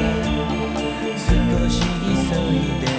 少し急いで